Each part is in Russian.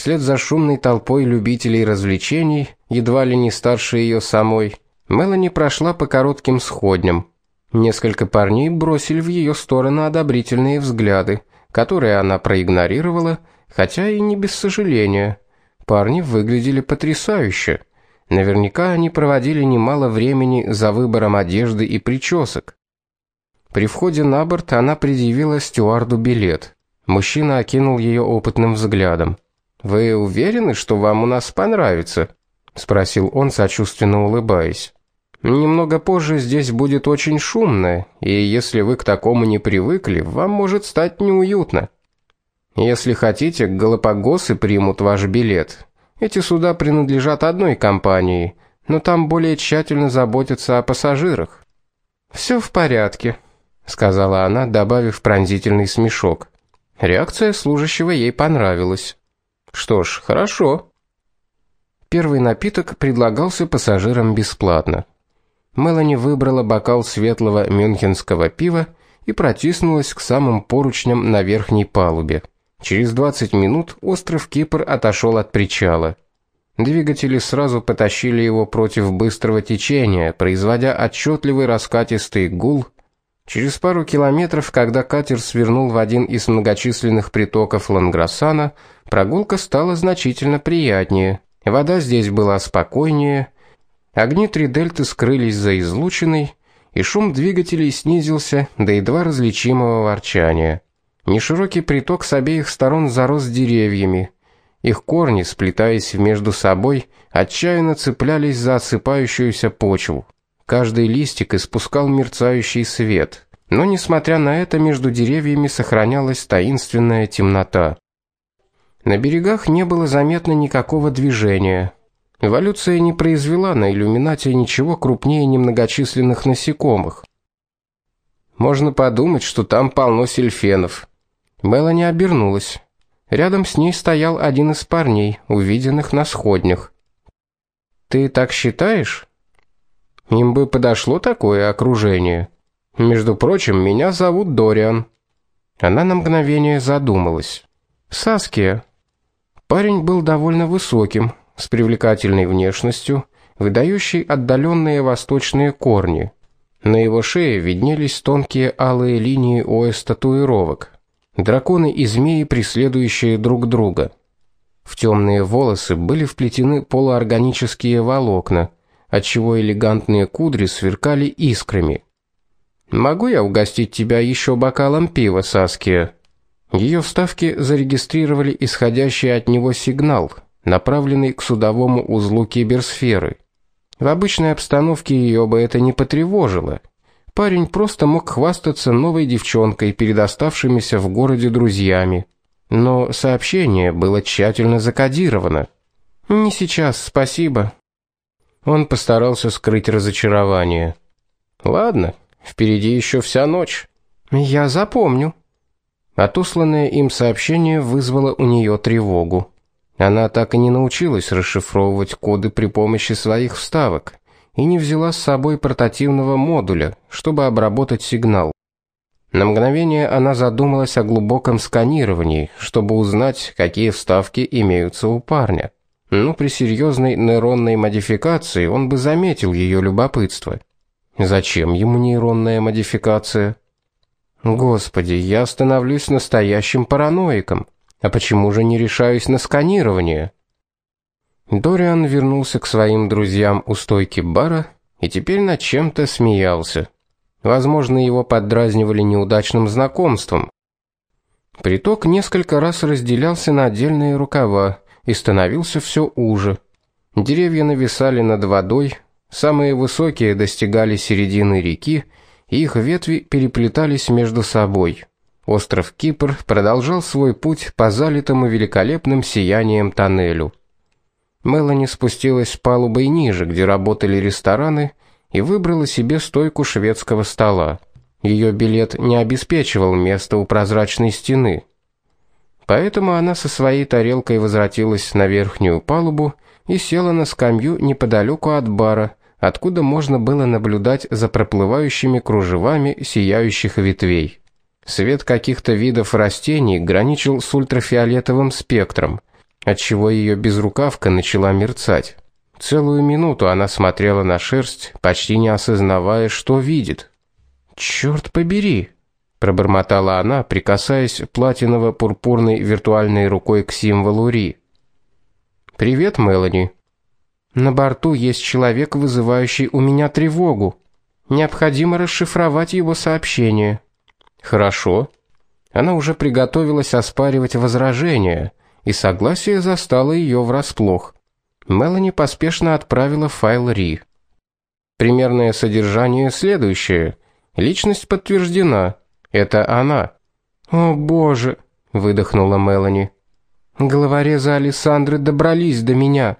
Вслед за шумной толпой любителей развлечений, едва ли не старше ее самой, Мелани прошла по коротким сходням. Несколько парней бросили в ее сторону одобрительные взгляды, которые она проигнорировала, хотя и не без сожаления. Парни выглядели потрясающе. Наверняка они проводили немало времени за выбором одежды и причесок. При входе на борт она предъявила стюарду билет. Мужчина окинул ее опытным взглядом. Вы уверены, что вам у нас понравится? спросил он, сочувственно улыбаясь. Немного позже здесь будет очень шумно, и если вы к такому не привыкли, вам может стать неуютно. Если хотите, Галапагосы примут ваш билет. Эти суда принадлежат одной компании, но там более тщательно заботятся о пассажирах. Все в порядке, сказала она, добавив пронзительный смешок. Реакция служащего ей понравилась. Что ж, хорошо. Первый напиток предлагался пассажирам бесплатно. Мелани выбрала бокал светлого мюнхенского пива и протиснулась к самым поручням на верхней палубе. Через 20 минут остров Кипр отошел от причала. Двигатели сразу потащили его против быстрого течения, производя отчетливый раскатистый гул. Через пару километров, когда катер свернул в один из многочисленных притоков Ланграсана, прогулка стала значительно приятнее. Вода здесь была спокойнее, Огни три дельты скрылись за излучиной, и шум двигателей снизился до едва различимого ворчания. Неширокий приток с обеих сторон зарос деревьями. Их корни, сплетаясь между собой, отчаянно цеплялись за осыпающуюся почву. Каждый листик испускал мерцающий свет, но несмотря на это между деревьями сохранялась таинственная темнота. На берегах не было заметно никакого движения. Эволюция не произвела на иллюминате ничего крупнее немногочисленных насекомых. Можно подумать, что там полно сельфенов. Мелани обернулась. Рядом с ней стоял один из парней, увиденных на сходнях. Ты так считаешь? Им бы подошло такое окружение. Между прочим, меня зовут Дориан. Она на мгновение задумалась. Саския. Парень был довольно высоким, с привлекательной внешностью, выдающий отдаленные восточные корни. На его шее виднелись тонкие алые линии ОС татуировок. Драконы и змеи, преследующие друг друга. В темные волосы были вплетены полуорганические волокна, отчего элегантные кудри сверкали искрами. Могу я угостить тебя еще бокалом пива, Саския? Ее вставки зарегистрировали исходящий от него сигнал, направленный к судовому узлу киберсферы. В обычной обстановке ее бы это не потревожило. Парень просто мог хвастаться новой девчонкой перед оставшимися в городе друзьями. Но сообщение было тщательно закодировано. Не сейчас, спасибо. Он постарался скрыть разочарование. Ладно, впереди еще вся ночь. Я запомню. Отосланное им сообщение вызвало у нее тревогу. Она так и не научилась расшифровывать коды при помощи своих вставок и не взяла с собой портативного модуля, чтобы обработать сигнал. На мгновение она задумалась о глубоком сканировании, чтобы узнать, какие вставки имеются у парня. Но при серьезной нейронной модификации он бы заметил ее любопытство. Зачем ему нейронная модификация? Господи, я становлюсь настоящим параноиком. А почему же не решаюсь на сканирование? Дориан вернулся к своим друзьям у стойки бара и теперь над чем-то смеялся. Возможно, его поддразнивали неудачным знакомством. Приток несколько раз разделялся на отдельные рукава и становился все уже. Деревья нависали над водой, самые высокие достигали середины реки, и их ветви переплетались между собой. Остров Кипр продолжал свой путь по залитому великолепным сиянием тоннелю. Мелани спустилась с палубой ниже, где работали рестораны, и выбрала себе стойку шведского стола. Ее билет не обеспечивал места у прозрачной стены. Поэтому она со своей тарелкой возвратилась на верхнюю палубу и села на скамью неподалеку от бара, откуда можно было наблюдать за проплывающими кружевами сияющих ветвей. Свет каких-то видов растений граничил с ультрафиолетовым спектром, отчего ее безрукавка начала мерцать. Целую минуту она смотрела на шерсть, почти не осознавая, что видит. Черт побери, пробормотала она, прикасаясь платиново-пурпурной виртуальной рукой к символу Ри. Привет, Мелани. На борту есть человек, вызывающий у меня тревогу. Необходимо расшифровать его сообщение. Хорошо. Она уже приготовилась оспаривать возражение, и согласие застало ее врасплох. Мелани поспешно отправила файл Ри. Примерное содержание следующее: личность подтверждена. Это она. О, боже, выдохнула Мелани. Главорезы Александры добрались до меня.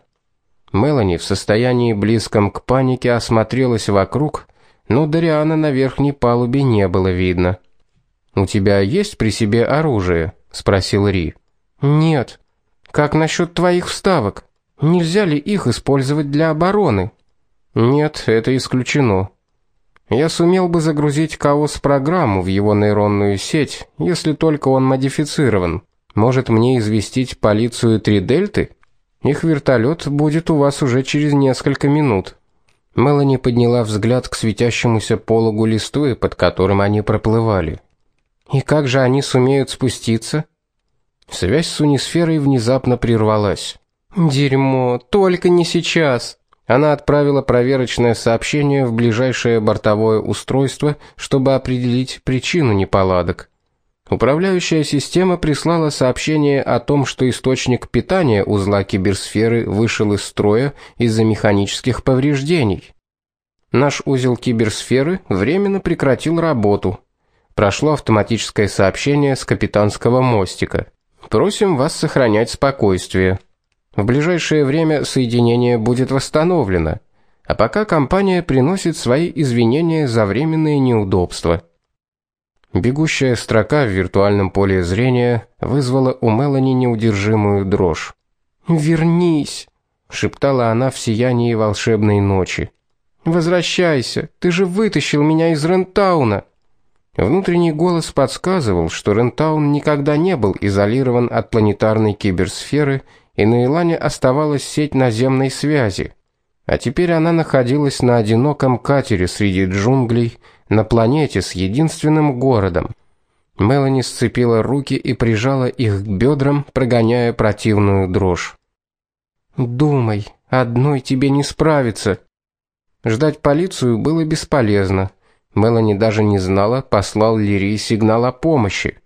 Мелани в состоянии близком к панике осмотрелась вокруг, но Дариана на верхней палубе не было видно. У тебя есть при себе оружие? спросил Ри. Нет. Как насчет твоих вставок? Нельзя ли их использовать для обороны? Нет, это исключено. Я сумел бы загрузить КАОС-программу в его нейронную сеть, если только он модифицирован. Может мне известить полицию Три Дельты? Их вертолет будет у вас уже через несколько минут. Мелани подняла взгляд к светящемуся пологу листвы, под которым они проплывали. И как же они сумеют спуститься? Связь с унисферой внезапно прервалась. Дерьмо, только не сейчас. Она отправила проверочное сообщение в ближайшее бортовое устройство, чтобы определить причину неполадок. Управляющая система прислала сообщение о том, что источник питания узла киберсферы вышел из строя из-за механических повреждений. Наш узел киберсферы временно прекратил работу. Прошло автоматическое сообщение с капитанского мостика. Просим вас сохранять спокойствие. В ближайшее время соединение будет восстановлено, а пока компания приносит свои извинения за временные неудобства. Бегущая строка в виртуальном поле зрения вызвала у Мелани неудержимую дрожь. "Вернись", шептала она в сиянии волшебной ночи. "Возвращайся, ты же вытащил меня из Рентауна". Внутренний голос подсказывал, что Рентаун никогда не был изолирован от планетарной киберсферы, и на Илане оставалась сеть наземной связи. А теперь она находилась на одиноком катере среди джунглей, на планете с единственным городом. Мелани сцепила руки и прижала их к бедрам, прогоняя противную дрожь. Думай, одной тебе не справиться. Ждать полицию было бесполезно. Мелани даже не знала, послал ли Ри сигнал о помощи.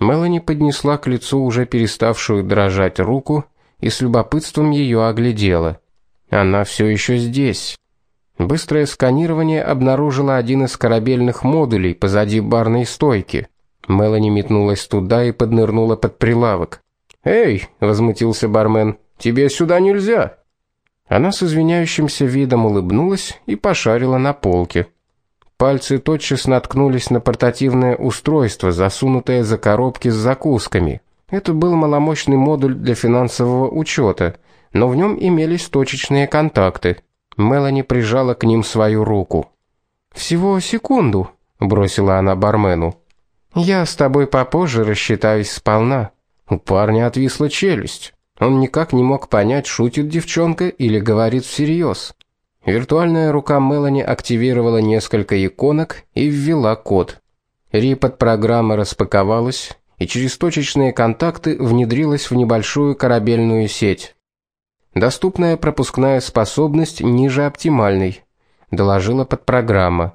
Мелани поднесла к лицу уже переставшую дрожать руку и с любопытством ее оглядела. Она все еще здесь. Быстрое сканирование обнаружило один из корабельных модулей позади барной стойки. Мелани метнулась туда и поднырнула под прилавок. "Эй", возмутился бармен. "Тебе сюда нельзя". Она с извиняющимся видом улыбнулась и пошарила на полке. Пальцы тотчас наткнулись на портативное устройство, засунутое за коробки с закусками. Это был маломощный модуль для финансового учета, но в нем имелись точечные контакты. Мелани прижала к ним свою руку. Всего секунду, бросила она бармену. Я с тобой попозже рассчитаюсь сполна. У парня отвисла челюсть. Он никак не мог понять, шутит девчонка или говорит всерьез. Виртуальная рука Мелани активировала несколько иконок и ввела код. Рипот программа распаковалась и через точечные контакты внедрилась в небольшую корабельную сеть. Доступная пропускная способность ниже оптимальной, доложила подпрограмма.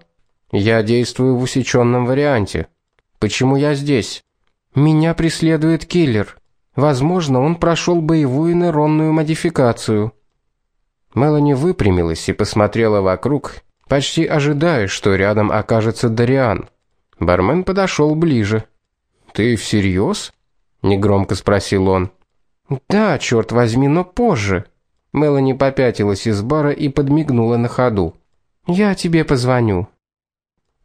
Я действую в усеченном варианте. Почему я здесь? Меня преследует киллер. Возможно, он прошел боевую нейронную модификацию. Мелани выпрямилась и посмотрела вокруг, почти ожидая, что рядом окажется Дариан. Бармен подошел ближе. "Ты всерьез?» — негромко спросил он. "Да, черт возьми, но позже." Мелани попятилась из бара и подмигнула на ходу. Я тебе позвоню.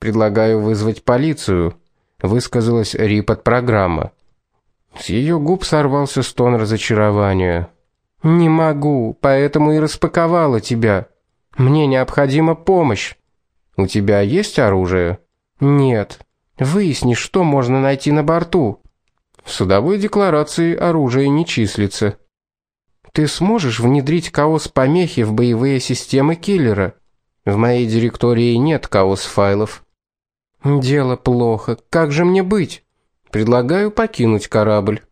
Предлагаю вызвать полицию, высказалась Рипот программа. С ее губ сорвался стон разочарования. Не могу, поэтому и распаковала тебя. Мне необходима помощь. У тебя есть оружие? Нет. Выясни, что можно найти на борту. В судовой декларации оружие не числится. Ты сможешь внедрить хаос помехи в боевые системы киллера? В моей директории нет хаос файлов. Дело плохо. Как же мне быть? Предлагаю покинуть корабль.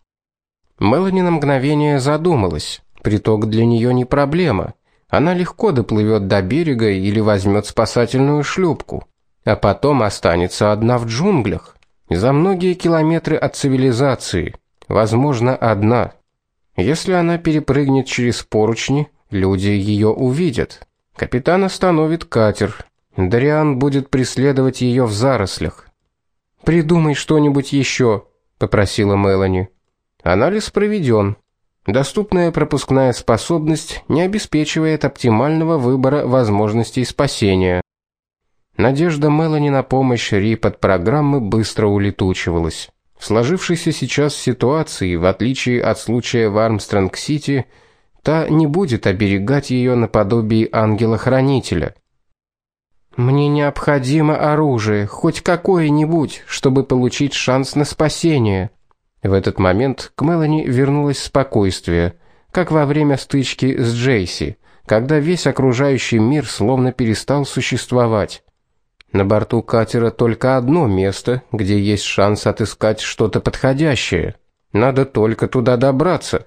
Мелани на мгновение задумалась. Приток для нее не проблема. Она легко доплывет до берега или возьмет спасательную шлюпку, а потом останется одна в джунглях, за многие километры от цивилизации, возможно, одна. Если она перепрыгнет через поручни, люди ее увидят. Капитан остановит катер. Дариан будет преследовать ее в зарослях. Придумай что-нибудь еще, попросила Мелани. Анализ проведен. Доступная пропускная способность не обеспечивает оптимального выбора возможностей спасения. Надежда Мелани на помощь Ри под программы быстро улетучивалась. В сложившейся сейчас ситуации, в отличие от случая в Армстронг-Сити, та не будет оберегать ее наподобие ангела-хранителя. Мне необходимо оружие, хоть какое-нибудь, чтобы получить шанс на спасение, в этот момент к Мелани вернулось спокойствие, как во время стычки с Джейси, когда весь окружающий мир словно перестал существовать. На борту катера только одно место, где есть шанс отыскать что-то подходящее. Надо только туда добраться.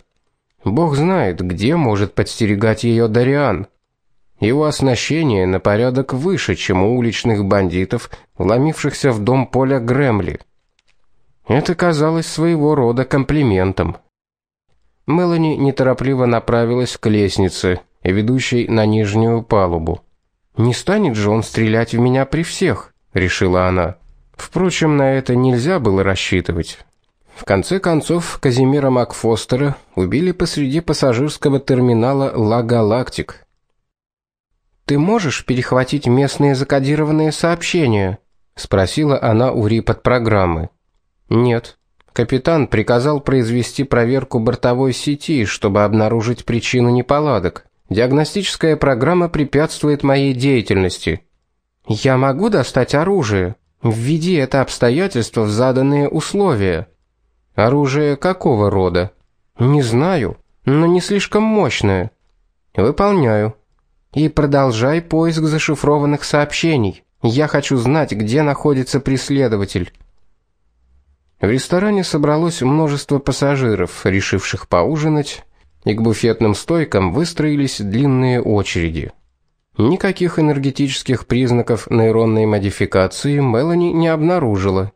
Бог знает, где может подстерегать ее Дариан. Его оснащение на порядок выше, чем у уличных бандитов, вломившихся в дом Поля Гремли. Это казалось своего рода комплиментом. Мелани неторопливо направилась к лестнице, ведущей на нижнюю палубу. Не станет же он стрелять в меня при всех, решила она. Впрочем, на это нельзя было рассчитывать. В конце концов, Казимира Макфостера убили посреди пассажирского терминала Ла Галактик. Ты можешь перехватить местные закодированные сообщения, спросила она у Рипот программы. Нет. Капитан приказал произвести проверку бортовой сети, чтобы обнаружить причину неполадок. Диагностическая программа препятствует моей деятельности. Я могу достать оружие. Введи это обстоятельство в заданные условия. Оружие какого рода? Не знаю, но не слишком мощное. Выполняю. И продолжай поиск зашифрованных сообщений. Я хочу знать, где находится преследователь. В ресторане собралось множество пассажиров, решивших поужинать, и к буфетным стойкам выстроились длинные очереди. Никаких энергетических признаков нейронной модификации Мелани не обнаружила.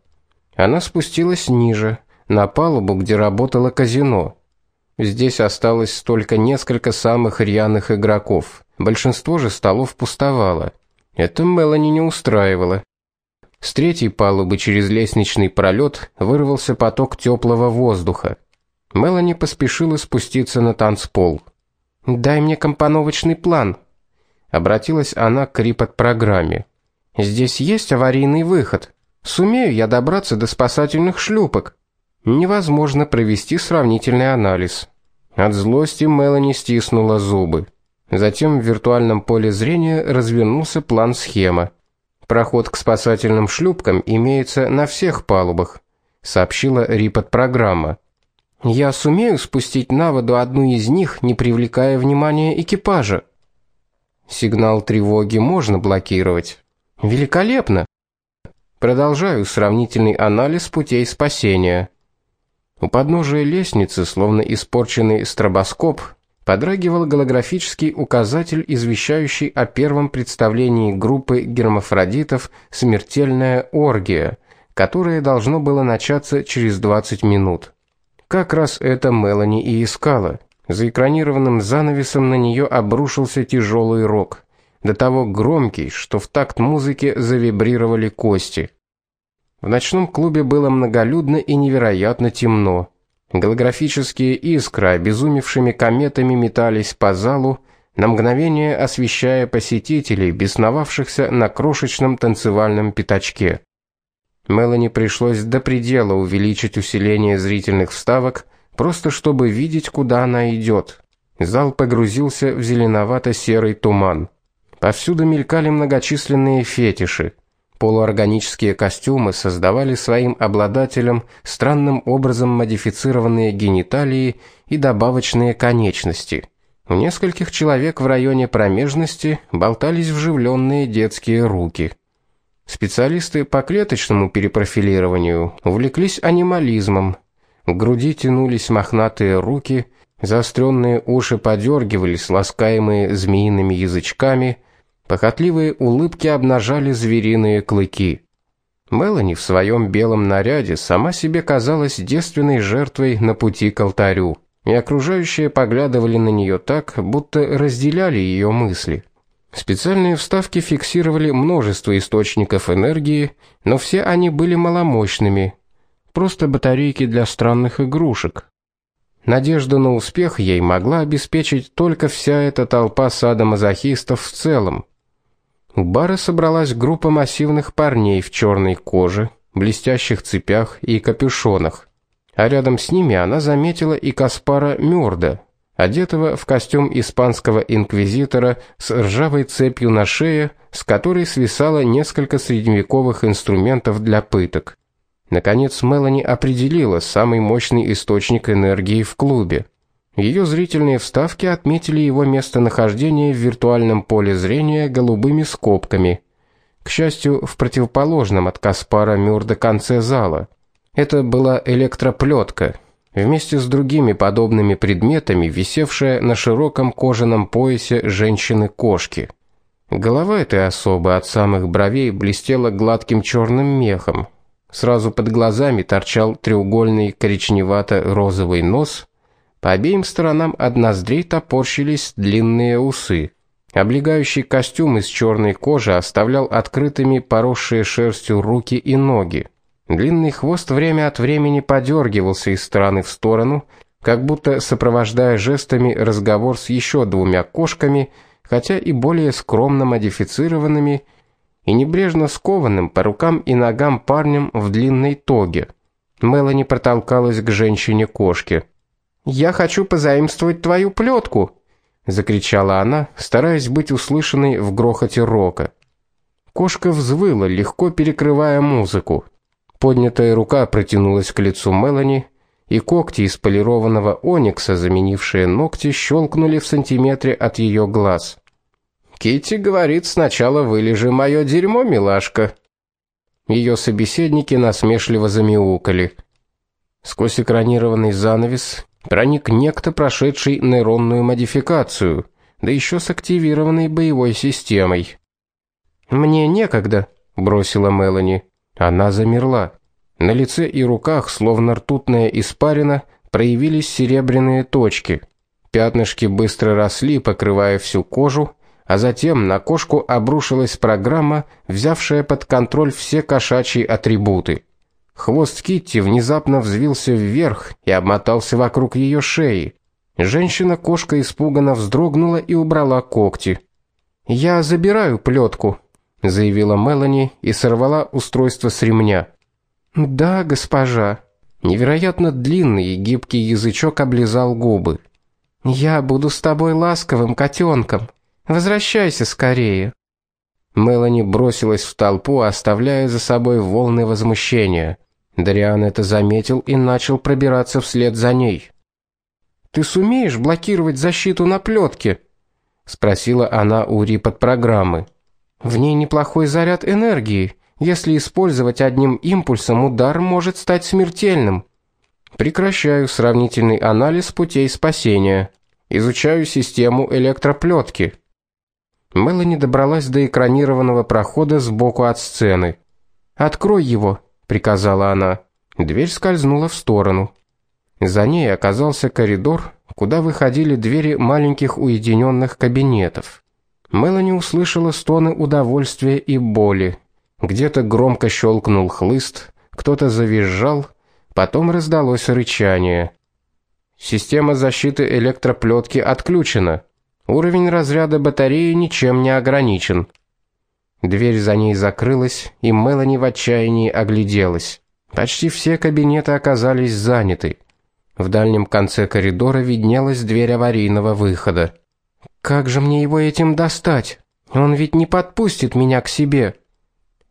Она спустилась ниже, на палубу, где работало казино. Здесь осталось только несколько самых рьяных игроков. Большинство же столов пустовало. Это Мелани не устраивало. С третьей палубы через лестничный пролет вырвался поток теплого воздуха. Мелани поспешила спуститься на танцпол. "Дай мне компоновочный план", обратилась она к рипот программе. "Здесь есть аварийный выход. Сумею я добраться до спасательных шлюпок?" Невозможно провести сравнительный анализ. От злости Мелани стиснула зубы. Затем в виртуальном поле зрения развернулся план-схема. Проход к спасательным шлюпкам имеется на всех палубах, сообщила Рипот программа. Я сумею спустить на воду одну из них, не привлекая внимания экипажа. Сигнал тревоги можно блокировать. Великолепно. Продолжаю сравнительный анализ путей спасения. У подножия лестницы, словно испорченный стробоскоп, подрагивал голографический указатель, извещающий о первом представлении группы гермафродитов Смертельная оргия, которое должно было начаться через 20 минут. Как раз это Мелани и искала. За экранированным занавесом на нее обрушился тяжелый рок, до того громкий, что в такт музыке завибрировали кости. В ночном клубе было многолюдно и невероятно темно. Голографические искры обезумевшими кометами метались по залу, на мгновение освещая посетителей, бесновавшихся на крошечном танцевальном пятачке. Мелани пришлось до предела увеличить усиление зрительных вставок, просто чтобы видеть, куда она идет. Зал погрузился в зеленовато-серый туман. Повсюду мелькали многочисленные фетиши. Полуорганические костюмы создавали своим обладателям странным образом модифицированные гениталии и добавочные конечности. У нескольких человек в районе промежности болтались вживленные детские руки. Специалисты по клеточному перепрофилированию увлеклись анимализмом. К груди тянулись мохнатые руки, заостренные уши подергивались, ласкаемые змеиными язычками, похотливые улыбки обнажали звериные клыки. Мелани в своем белом наряде сама себе казалась девственной жертвой на пути к алтарю, и окружающие поглядывали на нее так, будто разделяли ее мысли. Специальные вставки фиксировали множество источников энергии, но все они были маломощными, просто батарейки для странных игрушек. Надежда на успех ей могла обеспечить только вся эта толпа садомазохистов в целом. У бара собралась группа массивных парней в черной коже, блестящих цепях и капюшонах. А рядом с ними она заметила и Каспара Мёрда, одетого в костюм испанского инквизитора с ржавой цепью на шее, с которой свисало несколько средневековых инструментов для пыток. Наконец Мелани определила самый мощный источник энергии в клубе. Ее зрительные вставки отметили его местонахождение в виртуальном поле зрения голубыми скобками. К счастью, в противоположном от Каспара Мюрда конце зала. Это была электроплетка, вместе с другими подобными предметами, висевшая на широком кожаном поясе женщины-кошки. Голова этой особы от самых бровей блестела гладким черным мехом. Сразу под глазами торчал треугольный коричневато-розовый нос по обеим сторонам от ноздрей топорщились длинные усы. Облегающий костюм из черной кожи оставлял открытыми поросшие шерстью руки и ноги. Длинный хвост время от времени подергивался из стороны в сторону, как будто сопровождая жестами разговор с еще двумя кошками, хотя и более скромно модифицированными и небрежно скованным по рукам и ногам парнем в длинной тоге. Мелани протолкалась к женщине-кошке. Я хочу позаимствовать твою плетку, закричала она, стараясь быть услышанной в грохоте рока. Кошка взвыла, легко перекрывая музыку. Поднятая рука протянулась к лицу Мелани, и когти из полированного оникса, заменившие ногти, щелкнули в сантиметре от ее глаз. Китти говорит: "Сначала вылежи мое дерьмо, милашка". Ее собеседники насмешливо замяукали. Сквозь экранированный занавес проник некто, прошедший нейронную модификацию, да еще с активированной боевой системой. Мне некогда, бросила Мелани. Она замерла. На лице и руках, словно ртутная испарина, проявились серебряные точки. Пятнышки быстро росли, покрывая всю кожу, а затем на кошку обрушилась программа, взявшая под контроль все кошачьи атрибуты. Хвост Китти внезапно взвился вверх и обмотался вокруг ее шеи. Женщина-кошка испуганно вздрогнула и убрала когти. "Я забираю плетку», — заявила Мелани и сорвала устройство с ремня. "Да, госпожа". Невероятно длинный и гибкий язычок облизал губы. "Я буду с тобой ласковым котенком. Возвращайся скорее". Мелани бросилась в толпу, оставляя за собой волны возмущения. Дариан это заметил и начал пробираться вслед за ней. Ты сумеешь блокировать защиту на плетке? спросила она у Ри под программы. В ней неплохой заряд энергии. Если использовать одним импульсом, удар может стать смертельным. Прекращаю сравнительный анализ путей спасения. Изучаю систему электроплетки. Мелани добралась до экранированного прохода сбоку от сцены. Открой его, приказала она. Дверь скользнула в сторону. За ней оказался коридор, куда выходили двери маленьких уединенных кабинетов. Мелани услышала стоны удовольствия и боли. Где-то громко щелкнул хлыст, кто-то завизжал, потом раздалось рычание. Система защиты электроплетки отключена. Уровень разряда батареи ничем не ограничен. Дверь за ней закрылась, и Мелани в отчаянии огляделась. Почти все кабинеты оказались заняты. В дальнем конце коридора виднелась дверь аварийного выхода. Как же мне его этим достать? Он ведь не подпустит меня к себе.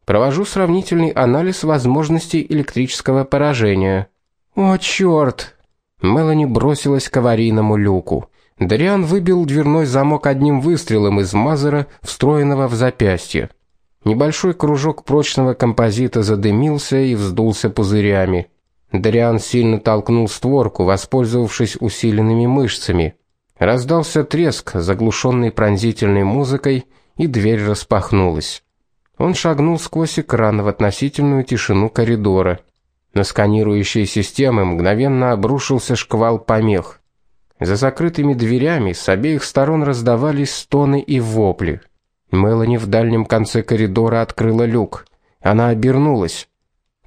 Провожу сравнительный анализ возможностей электрического поражения. О чёрт! Мелани бросилась к аварийному люку. Дариан выбил дверной замок одним выстрелом из мазера, встроенного в запястье. Небольшой кружок прочного композита задымился и вздулся пузырями. Дариан сильно толкнул створку, воспользовавшись усиленными мышцами. Раздался треск, заглушенный пронзительной музыкой, и дверь распахнулась. Он шагнул сквозь экран в относительную тишину коридора. На сканирующие системы мгновенно обрушился шквал помех. За закрытыми дверями с обеих сторон раздавались стоны и вопли. Мелани в дальнем конце коридора открыла люк. Она обернулась.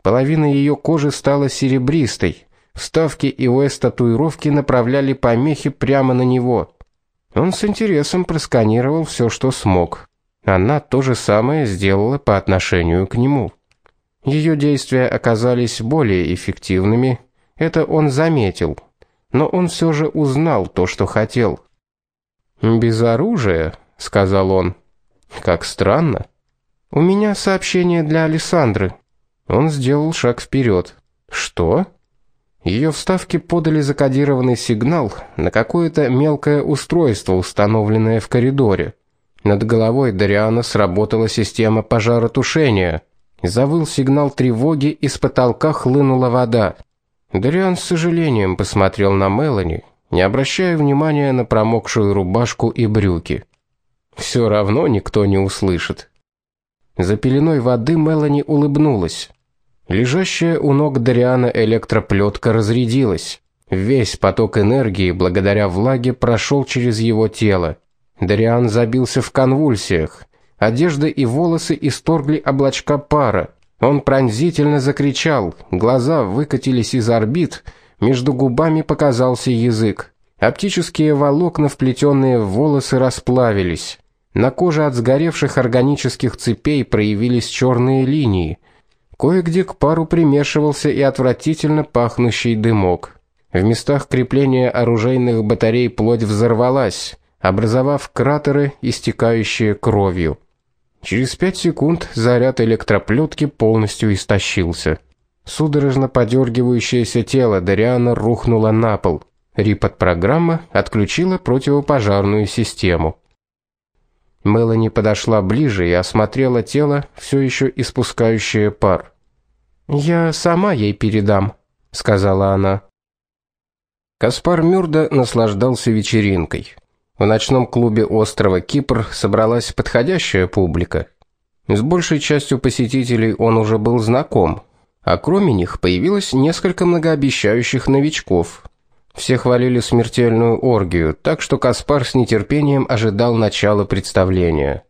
Половина ее кожи стала серебристой. Вставки и ОС татуировки направляли помехи прямо на него. Он с интересом просканировал все, что смог. Она то же самое сделала по отношению к нему. Ее действия оказались более эффективными, это он заметил, но он все же узнал то, что хотел. Без оружия, сказал он. Как странно. У меня сообщение для Александры. Он сделал шаг вперед. Что? Ее вставки подали закодированный сигнал на какое-то мелкое устройство, установленное в коридоре. Над головой Дариана сработала система пожаротушения. Завыл сигнал тревоги, и с потолка хлынула вода. Дариан с сожалением посмотрел на Мелани, не обращая внимания на промокшую рубашку и брюки. Все равно никто не услышит. За пеленой воды Мелани улыбнулась. Лежащая у ног Дариана электроплетка разрядилась. Весь поток энергии благодаря влаге прошел через его тело. Дариан забился в конвульсиях. Одежда и волосы исторгли облачка пара. Он пронзительно закричал, глаза выкатились из орбит, между губами показался язык. Оптические волокна, вплетенные в волосы, расплавились. На коже от сгоревших органических цепей проявились черные линии. Кое-где к пару примешивался и отвратительно пахнущий дымок. В местах крепления оружейных батарей плоть взорвалась, образовав кратеры, истекающие кровью. Через пять секунд заряд электроплетки полностью истощился. Судорожно подергивающееся тело Дариана рухнуло на пол. Рипот-программа отключила противопожарную систему. Мелани подошла ближе и осмотрела тело, все еще испускающее пар. "Я сама ей передам", сказала она. Каспар Мюрда наслаждался вечеринкой. В ночном клубе острова Кипр собралась подходящая публика. С большей частью посетителей он уже был знаком, а кроме них появилось несколько многообещающих новичков. Все хвалили смертельную оргию, так что Каспар с нетерпением ожидал начала представления.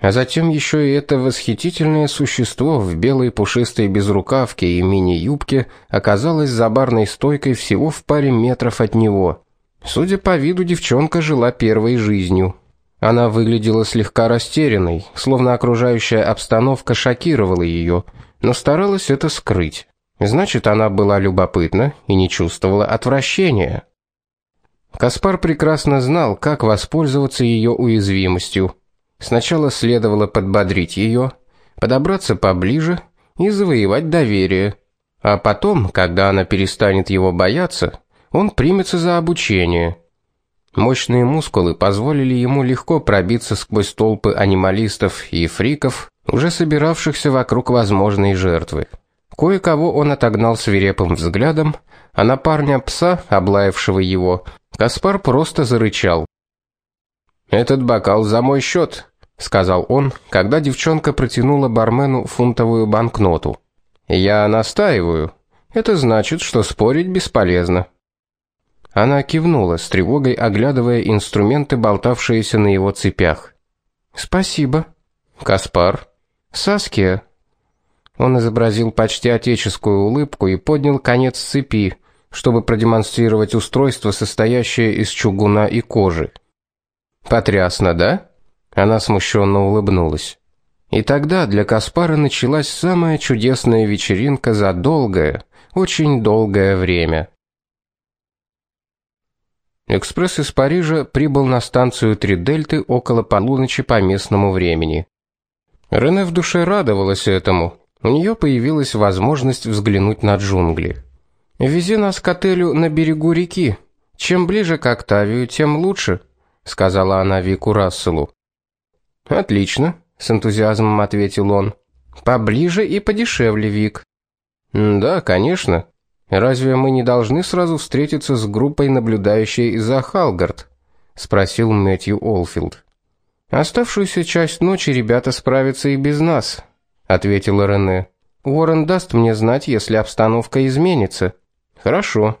А затем еще и это восхитительное существо в белой пушистой безрукавке и мини-юбке оказалось за барной стойкой всего в паре метров от него. Судя по виду, девчонка жила первой жизнью. Она выглядела слегка растерянной, словно окружающая обстановка шокировала ее, но старалась это скрыть. Значит, она была любопытна и не чувствовала отвращения. Каспар прекрасно знал, как воспользоваться ее уязвимостью. Сначала следовало подбодрить ее, подобраться поближе и завоевать доверие. А потом, когда она перестанет его бояться, он примется за обучение. Мощные мускулы позволили ему легко пробиться сквозь толпы анималистов и фриков, уже собиравшихся вокруг возможной жертвы. Кое-кого он отогнал свирепым взглядом, а на парня-пса, облаявшего его, Каспар просто зарычал. «Этот бокал за мой счет», — сказал он, когда девчонка протянула бармену фунтовую банкноту. «Я настаиваю. Это значит, что спорить бесполезно». Она кивнула с тревогой, оглядывая инструменты, болтавшиеся на его цепях. Спасибо. Каспар. Саския. Он изобразил почти отеческую улыбку и поднял конец цепи, чтобы продемонстрировать устройство, состоящее из чугуна и кожи. Потрясно, да? Она смущенно улыбнулась. И тогда для Каспара началась самая чудесная вечеринка за долгое, очень долгое время. Экспресс из Парижа прибыл на станцию Три Дельты около полуночи по местному времени. Рене в душе радовалась этому. У нее появилась возможность взглянуть на джунгли. "Вези нас к отелю на берегу реки", Чем ближе к Октавию, тем лучше, сказала она Вику Расселу. Отлично, с энтузиазмом ответил он. Поближе и подешевле, Вик. Да, конечно. Разве мы не должны сразу встретиться с группой, наблюдающей за Халгард? спросил Мэтью Олфилд. Оставшуюся часть ночи ребята справятся и без нас, ответила Рене. Уоррен даст мне знать, если обстановка изменится. Хорошо.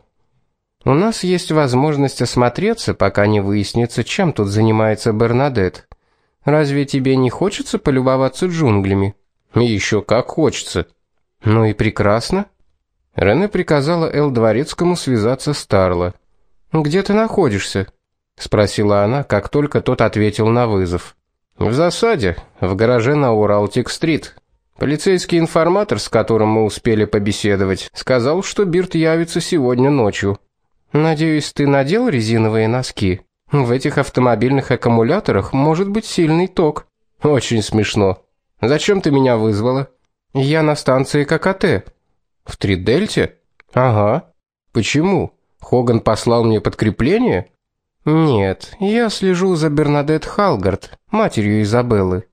У нас есть возможность осмотреться, пока не выяснится, чем тут занимается Бернадет. Разве тебе не хочется полюбоваться джунглями? Еще как хочется. Ну и прекрасно. Рене приказала Эл Дворецкому связаться с Тарло. Где ты находишься? спросила она, как только тот ответил на вызов. В засаде, в гараже на Уралтик-стрит. Полицейский информатор, с которым мы успели побеседовать, сказал, что Бирт явится сегодня ночью. Надеюсь, ты надел резиновые носки. В этих автомобильных аккумуляторах может быть сильный ток. Очень смешно. Зачем ты меня вызвала? Я на станции ККТ. В Тридельте? Ага. Почему? Хоган послал мне подкрепление? Нет, я слежу за Бернадет Халгард, матерью Изабеллы.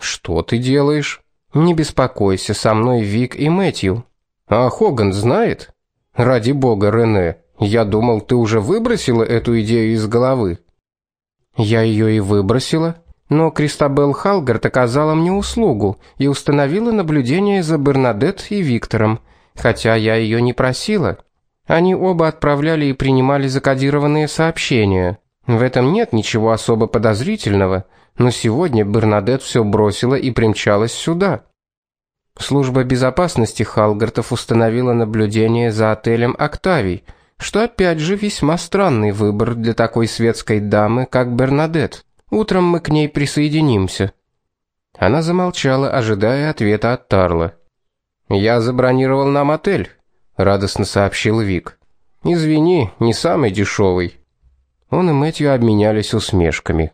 Что ты делаешь? Не беспокойся, со мной Вик и Мэтью. А Хоган знает? Ради бога, Рене, я думал, ты уже выбросила эту идею из головы. Я ее и выбросила, но Кристабел Халгард оказала мне услугу и установила наблюдение за Бернадет и Виктором, хотя я ее не просила. Они оба отправляли и принимали закодированные сообщения. В этом нет ничего особо подозрительного, но сегодня Бернадет все бросила и примчалась сюда. Служба безопасности Халгартов установила наблюдение за отелем Октавий, что опять же весьма странный выбор для такой светской дамы, как Бернадет. Утром мы к ней присоединимся. Она замолчала, ожидая ответа от Тарла. Я забронировал нам отель, радостно сообщил Вик. Извини, не самый дешевый. Он и Мэтью обменялись усмешками.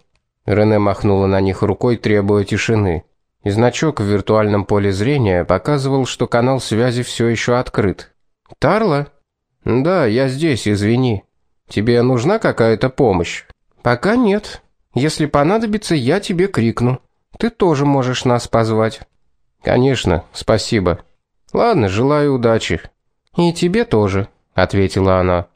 Рене махнула на них рукой, требуя тишины. И значок в виртуальном поле зрения показывал, что канал связи все еще открыт. Тарла? Да, я здесь, извини. Тебе нужна какая-то помощь? Пока нет. Если понадобится, я тебе крикну. Ты тоже можешь нас позвать. Конечно, спасибо. Ладно, желаю удачи. И тебе тоже, ответила она.